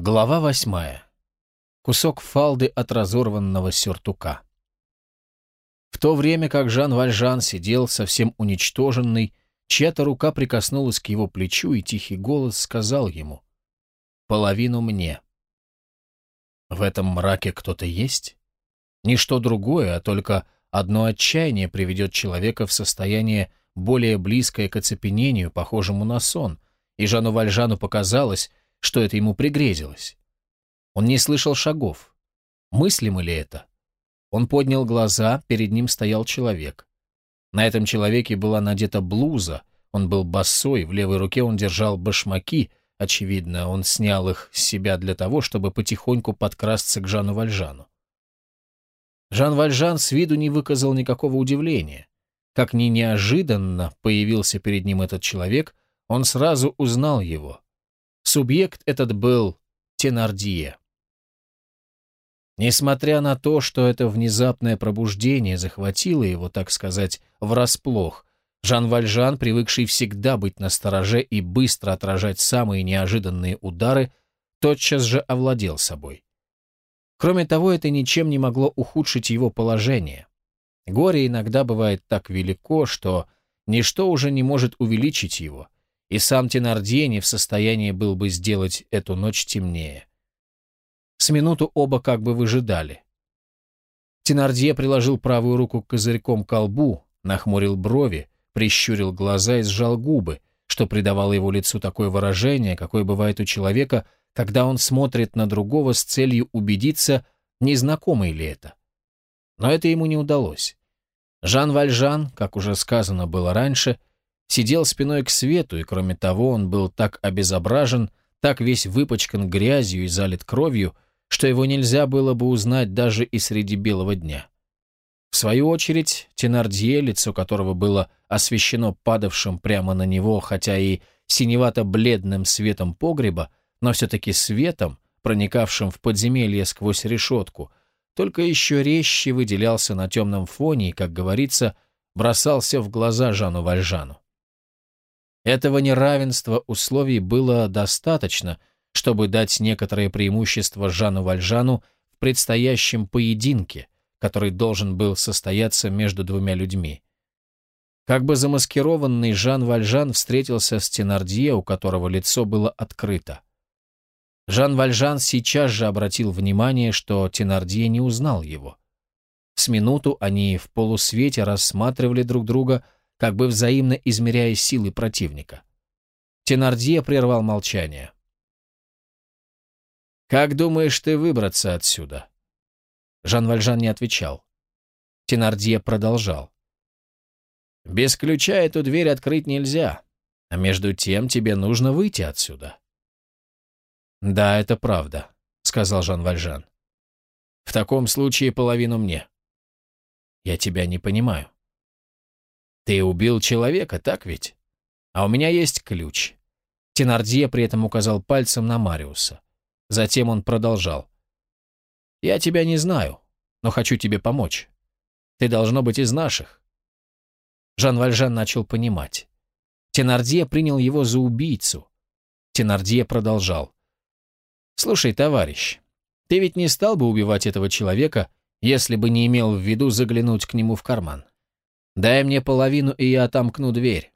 Глава восьмая. Кусок фалды от разорванного сюртука. В то время как Жан Вальжан сидел совсем уничтоженный, чья-то рука прикоснулась к его плечу, и тихий голос сказал ему «Половину мне». В этом мраке кто-то есть? Ничто другое, а только одно отчаяние приведет человека в состояние более близкое к оцепенению, похожему на сон, и Жану Вальжану показалось, что это ему пригрезилось. Он не слышал шагов. Мыслимо ли это? Он поднял глаза, перед ним стоял человек. На этом человеке была надета блуза, он был босой, в левой руке он держал башмаки, очевидно, он снял их с себя для того, чтобы потихоньку подкрасться к Жану Вальжану. Жан Вальжан с виду не выказал никакого удивления. Как ни неожиданно появился перед ним этот человек, он сразу узнал его. Субъект этот был Тенардье. Несмотря на то, что это внезапное пробуждение захватило его, так сказать, врасплох, Жан Вальжан, привыкший всегда быть настороже и быстро отражать самые неожиданные удары, тотчас же овладел собой. Кроме того, это ничем не могло ухудшить его положение. Горе иногда бывает так велико, что ничто уже не может увеличить его — и сам Тенардье не в состоянии был бы сделать эту ночь темнее. С минуту оба как бы выжидали. Тенардье приложил правую руку козырьком к колбу, нахмурил брови, прищурил глаза и сжал губы, что придавало его лицу такое выражение, какое бывает у человека, когда он смотрит на другого с целью убедиться, незнакомый ли это. Но это ему не удалось. Жан Вальжан, как уже сказано было раньше, сидел спиной к свету, и кроме того он был так обезображен, так весь выпачкан грязью и залит кровью, что его нельзя было бы узнать даже и среди белого дня. В свою очередь, Тенардье, лицо которого было освещено падавшим прямо на него, хотя и синевато-бледным светом погреба, но все-таки светом, проникавшим в подземелье сквозь решетку, только еще резче выделялся на темном фоне и, как говорится, бросался в глаза Жану Вальжану. Этого неравенства условий было достаточно, чтобы дать некоторое преимущество Жану Вальжану в предстоящем поединке, который должен был состояться между двумя людьми. Как бы замаскированный Жан Вальжан встретился с Тенардье, у которого лицо было открыто. Жан Вальжан сейчас же обратил внимание, что Тенардье не узнал его. С минуту они в полусвете рассматривали друг друга, как бы взаимно измеряя силы противника. Тенардье прервал молчание. «Как думаешь ты выбраться отсюда?» Жан Вальжан не отвечал. Тенардье продолжал. «Без ключа эту дверь открыть нельзя, а между тем тебе нужно выйти отсюда». «Да, это правда», — сказал Жан Вальжан. «В таком случае половину мне». «Я тебя не понимаю». Ты убил человека, так ведь? А у меня есть ключ. Тенардье при этом указал пальцем на Мариуса. Затем он продолжал. Я тебя не знаю, но хочу тебе помочь. Ты должно быть из наших. Жан Вальжан начал понимать. Тенардье принял его за убийцу. Тенардье продолжал. «Слушай, товарищ, ты ведь не стал бы убивать этого человека, если бы не имел в виду заглянуть к нему в карман. Дай мне половину, и я отомкну дверь.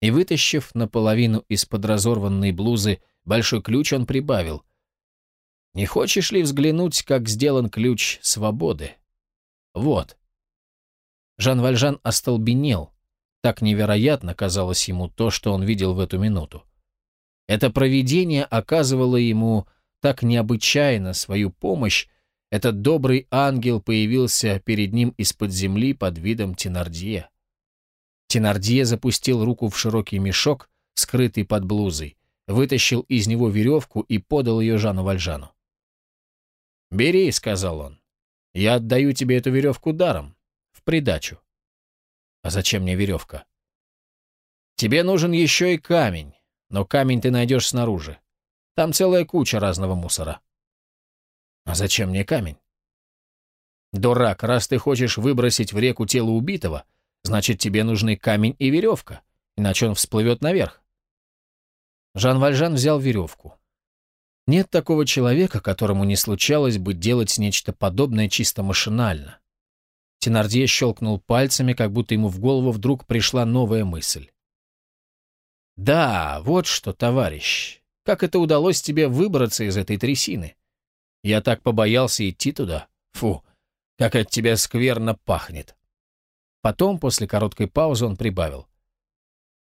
И вытащив наполовину из-под разорванной блузы большой ключ, он прибавил. Не хочешь ли взглянуть, как сделан ключ свободы? Вот. Жан Вальжан остолбенел. Так невероятно казалось ему то, что он видел в эту минуту. Это провидение оказывало ему так необычайно свою помощь, этот добрый ангел появился перед ним из-под земли под видом Тенардье. Тенардье запустил руку в широкий мешок, скрытый под блузой, вытащил из него веревку и подал ее Жану Вальжану. «Бери», — сказал он. «Я отдаю тебе эту веревку даром, в придачу». «А зачем мне веревка?» «Тебе нужен еще и камень, но камень ты найдешь снаружи. Там целая куча разного мусора». А зачем мне камень? Дурак, раз ты хочешь выбросить в реку тело убитого, значит, тебе нужны камень и веревка, иначе он всплывет наверх. Жан Вальжан взял веревку. Нет такого человека, которому не случалось бы делать нечто подобное чисто машинально. Тенардье щелкнул пальцами, как будто ему в голову вдруг пришла новая мысль. «Да, вот что, товарищ, как это удалось тебе выбраться из этой трясины? Я так побоялся идти туда. Фу, как от тебя скверно пахнет». Потом, после короткой паузы, он прибавил.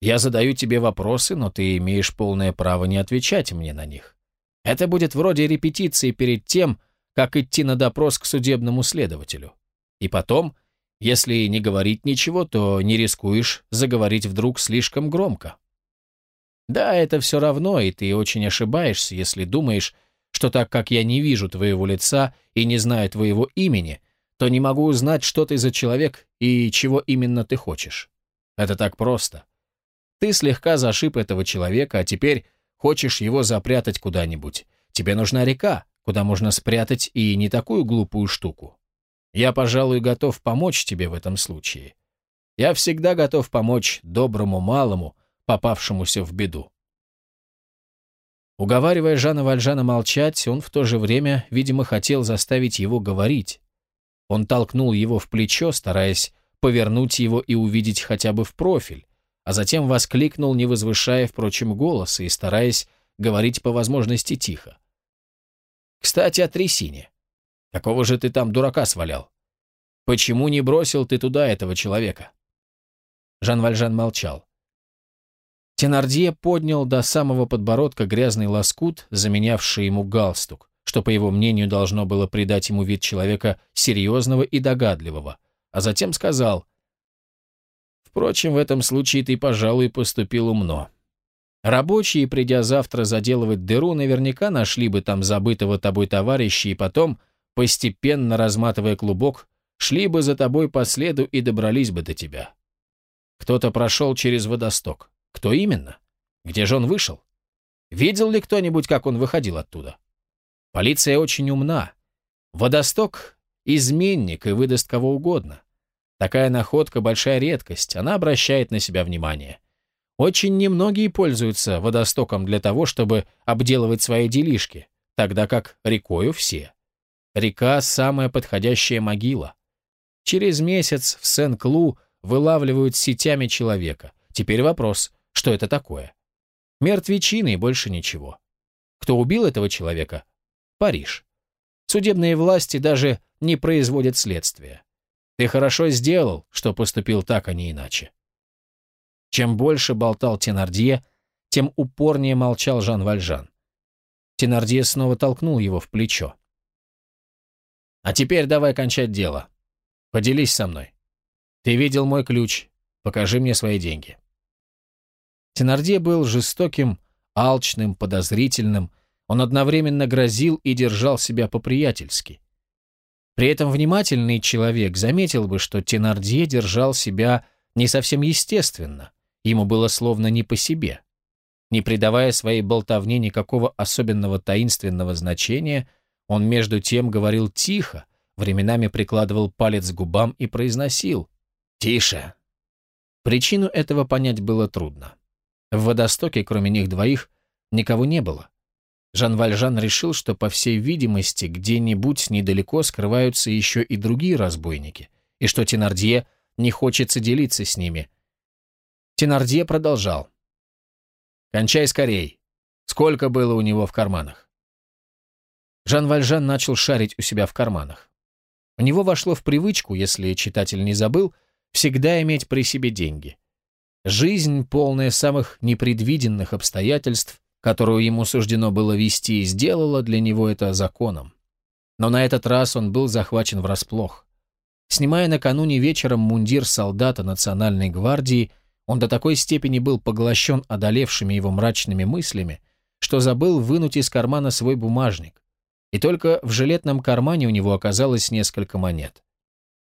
«Я задаю тебе вопросы, но ты имеешь полное право не отвечать мне на них. Это будет вроде репетиции перед тем, как идти на допрос к судебному следователю. И потом, если не говорить ничего, то не рискуешь заговорить вдруг слишком громко. Да, это все равно, и ты очень ошибаешься, если думаешь, что так как я не вижу твоего лица и не знаю твоего имени, то не могу узнать, что ты за человек и чего именно ты хочешь. Это так просто. Ты слегка зашиб этого человека, а теперь хочешь его запрятать куда-нибудь. Тебе нужна река, куда можно спрятать и не такую глупую штуку. Я, пожалуй, готов помочь тебе в этом случае. Я всегда готов помочь доброму малому, попавшемуся в беду. Уговаривая Жана Вальжана молчать, он в то же время, видимо, хотел заставить его говорить. Он толкнул его в плечо, стараясь повернуть его и увидеть хотя бы в профиль, а затем воскликнул, не возвышая, впрочем, голоса и стараясь говорить по возможности тихо. «Кстати, о трясине. Какого же ты там дурака свалял? Почему не бросил ты туда этого человека?» Жан Вальжан молчал. Тенардье поднял до самого подбородка грязный лоскут, заменявший ему галстук, что, по его мнению, должно было придать ему вид человека серьезного и догадливого, а затем сказал, «Впрочем, в этом случае ты, пожалуй, поступил умно. Рабочие, придя завтра заделывать дыру, наверняка нашли бы там забытого тобой товарища и потом, постепенно разматывая клубок, шли бы за тобой по следу и добрались бы до тебя. Кто-то прошел через водосток. Кто именно? Где же он вышел? Видел ли кто-нибудь, как он выходил оттуда? Полиция очень умна. Водосток — изменник и выдаст кого угодно. Такая находка — большая редкость, она обращает на себя внимание. Очень немногие пользуются водостоком для того, чтобы обделывать свои делишки, тогда как рекою все. Река — самая подходящая могила. Через месяц в Сен-Клу вылавливают сетями человека. Теперь вопрос, что это такое. Мертвечины и больше ничего. Кто убил этого человека? Париж. Судебные власти даже не производят следствия. Ты хорошо сделал, что поступил так, а не иначе. Чем больше болтал Тенардье, тем упорнее молчал Жан Вальжан. Тенардье снова толкнул его в плечо. «А теперь давай кончать дело. Поделись со мной. Ты видел мой ключ. Покажи мне свои деньги». Тенардье был жестоким, алчным, подозрительным. Он одновременно грозил и держал себя по-приятельски. При этом внимательный человек заметил бы, что Тенардье держал себя не совсем естественно, ему было словно не по себе. Не придавая своей болтовне никакого особенного таинственного значения, он между тем говорил тихо, временами прикладывал палец к губам и произносил «Тише». Причину этого понять было трудно. В водостоке, кроме них двоих, никого не было. Жан Вальжан решил, что, по всей видимости, где-нибудь недалеко скрываются еще и другие разбойники, и что Тенардье не хочется делиться с ними. Тенардье продолжал. «Кончай скорей. Сколько было у него в карманах?» Жан Вальжан начал шарить у себя в карманах. У него вошло в привычку, если читатель не забыл, всегда иметь при себе деньги. Жизнь, полная самых непредвиденных обстоятельств, которую ему суждено было вести, сделала для него это законом. Но на этот раз он был захвачен врасплох. Снимая накануне вечером мундир солдата Национальной гвардии, он до такой степени был поглощен одолевшими его мрачными мыслями, что забыл вынуть из кармана свой бумажник. И только в жилетном кармане у него оказалось несколько монет.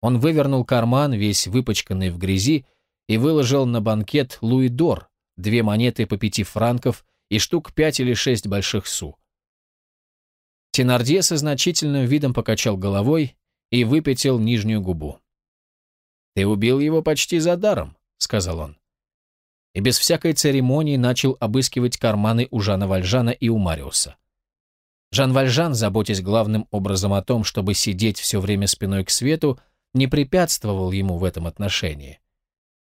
Он вывернул карман, весь выпачканный в грязи, и выложил на банкет луидор, две монеты по пяти франков и штук пять или шесть больших су. Тенардье со значительным видом покачал головой и выпятил нижнюю губу. «Ты убил его почти за даром», — сказал он. И без всякой церемонии начал обыскивать карманы у Жана Вальжана и у Мариуса. Жан Вальжан, заботясь главным образом о том, чтобы сидеть все время спиной к свету, не препятствовал ему в этом отношении.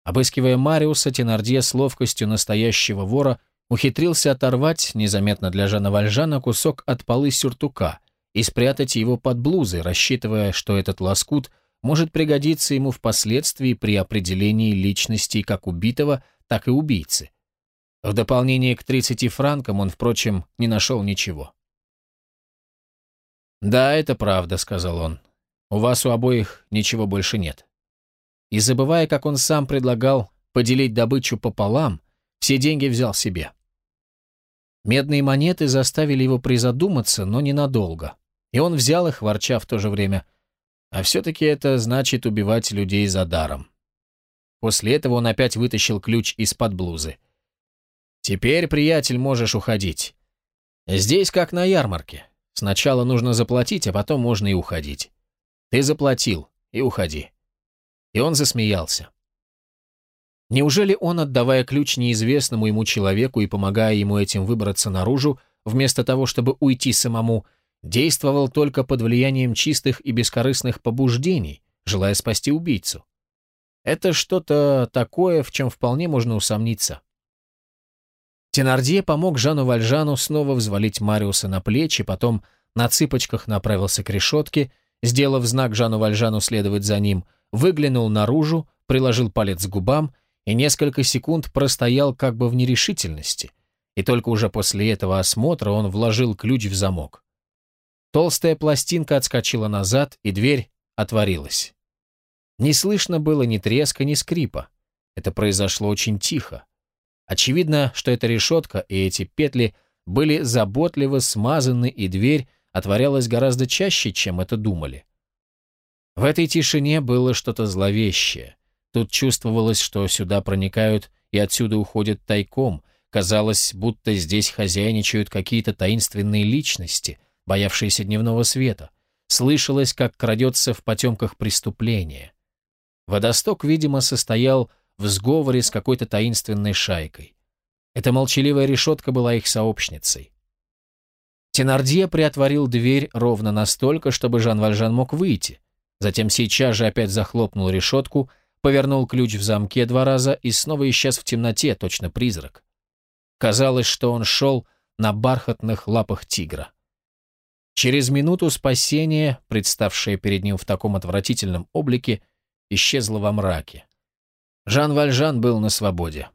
Обыскивая Мариуса, Тенардье с ловкостью настоящего вора ухитрился оторвать, незаметно для Жана Вальжана, кусок от полы сюртука и спрятать его под блузой, рассчитывая, что этот лоскут может пригодиться ему впоследствии при определении личности как убитого, так и убийцы. В дополнение к 30 франкам он, впрочем, не нашел ничего. «Да, это правда», — сказал он. «У вас у обоих ничего больше нет». И забывая, как он сам предлагал поделить добычу пополам, все деньги взял себе. Медные монеты заставили его призадуматься, но ненадолго. И он взял их, ворча в то же время. А все-таки это значит убивать людей за даром. После этого он опять вытащил ключ из-под блузы. «Теперь, приятель, можешь уходить. Здесь как на ярмарке. Сначала нужно заплатить, а потом можно и уходить. Ты заплатил, и уходи». И он засмеялся. Неужели он, отдавая ключ неизвестному ему человеку и помогая ему этим выбраться наружу, вместо того, чтобы уйти самому, действовал только под влиянием чистых и бескорыстных побуждений, желая спасти убийцу? Это что-то такое, в чем вполне можно усомниться. Тенардье помог Жану Вальжану снова взвалить Мариуса на плечи, потом на цыпочках направился к решетке, сделав знак Жану Вальжану следовать за ним, выглянул наружу, приложил палец к губам и несколько секунд простоял как бы в нерешительности, и только уже после этого осмотра он вложил ключ в замок. Толстая пластинка отскочила назад, и дверь отворилась. Не слышно было ни треска, ни скрипа. Это произошло очень тихо. Очевидно, что эта решетка и эти петли были заботливо смазаны, и дверь отворялась гораздо чаще, чем это думали. В этой тишине было что-то зловещее. Тут чувствовалось, что сюда проникают и отсюда уходят тайком. Казалось, будто здесь хозяйничают какие-то таинственные личности, боявшиеся дневного света. Слышалось, как крадется в потемках преступление. Водосток, видимо, состоял в сговоре с какой-то таинственной шайкой. Эта молчаливая решетка была их сообщницей. Тенардье приотворил дверь ровно настолько, чтобы Жан Вальжан мог выйти. Затем сейчас же опять захлопнул решетку, повернул ключ в замке два раза и снова исчез в темноте, точно призрак. Казалось, что он шел на бархатных лапах тигра. Через минуту спасение, представшее перед ним в таком отвратительном облике, исчезло во мраке. Жан Вальжан был на свободе.